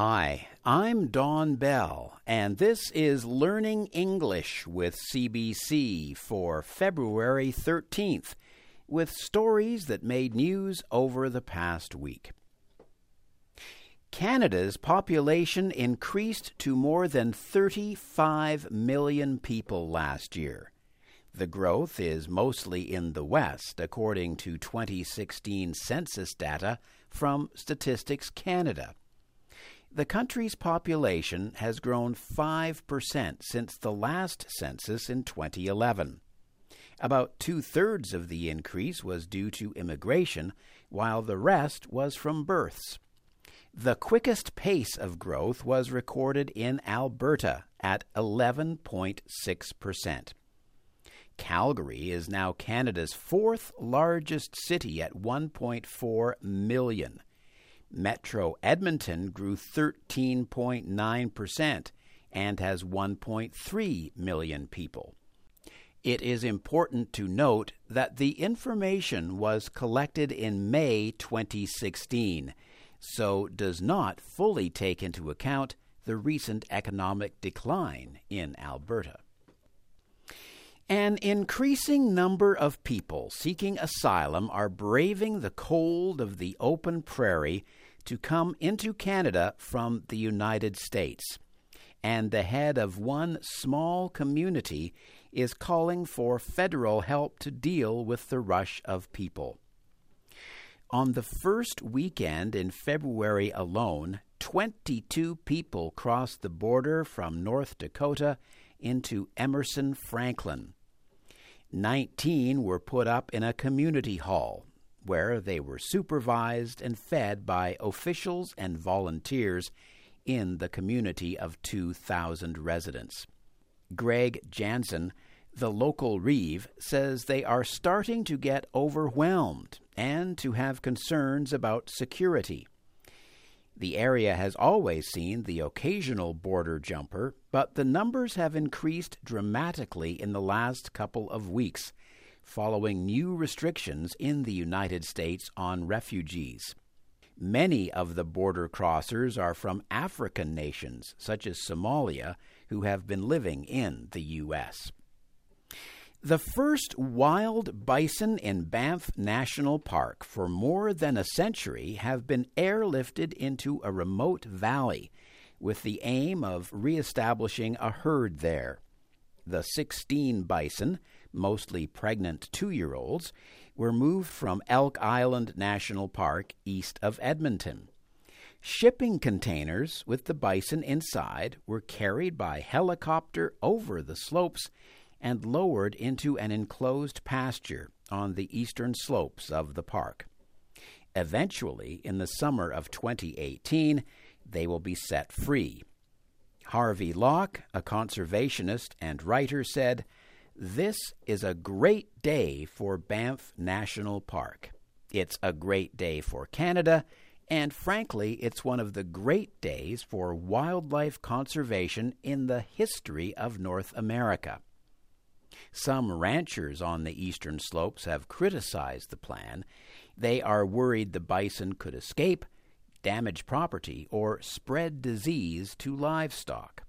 Hi, I'm Don Bell, and this is Learning English with CBC for February 13th, with stories that made news over the past week. Canada's population increased to more than 35 million people last year. The growth is mostly in the West, according to 2016 census data from Statistics Canada. The country's population has grown 5% since the last census in 2011. About two thirds of the increase was due to immigration, while the rest was from births. The quickest pace of growth was recorded in Alberta at 11.6%. Calgary is now Canada's fourth largest city at 1.4 million. Metro Edmonton grew 13.9% and has 1.3 million people. It is important to note that the information was collected in May 2016, so does not fully take into account the recent economic decline in Alberta. An increasing number of people seeking asylum are braving the cold of the open prairie to come into Canada from the United States. And the head of one small community is calling for federal help to deal with the rush of people. On the first weekend in February alone, 22 people crossed the border from North Dakota into Emerson Franklin. 19 were put up in a community hall where they were supervised and fed by officials and volunteers in the community of 2,000 residents. Greg Janzen, the local Reeve, says they are starting to get overwhelmed and to have concerns about security. The area has always seen the occasional border jumper, but the numbers have increased dramatically in the last couple of weeks, following new restrictions in the United States on refugees. Many of the border crossers are from African nations, such as Somalia, who have been living in the U.S. The first wild bison in Banff National Park for more than a century have been airlifted into a remote valley with the aim of reestablishing a herd there. The 16 bison, mostly pregnant two year olds, were moved from Elk Island National Park east of Edmonton. Shipping containers with the bison inside were carried by helicopter over the slopes and lowered into an enclosed pasture on the eastern slopes of the park. Eventually, in the summer of 2018, they will be set free. Harvey Locke, a conservationist and writer, said, This is a great day for Banff National Park. It's a great day for Canada, and frankly, it's one of the great days for wildlife conservation in the history of North America. Some ranchers on the eastern slopes have criticized the plan. They are worried the bison could escape, damage property, or spread disease to livestock.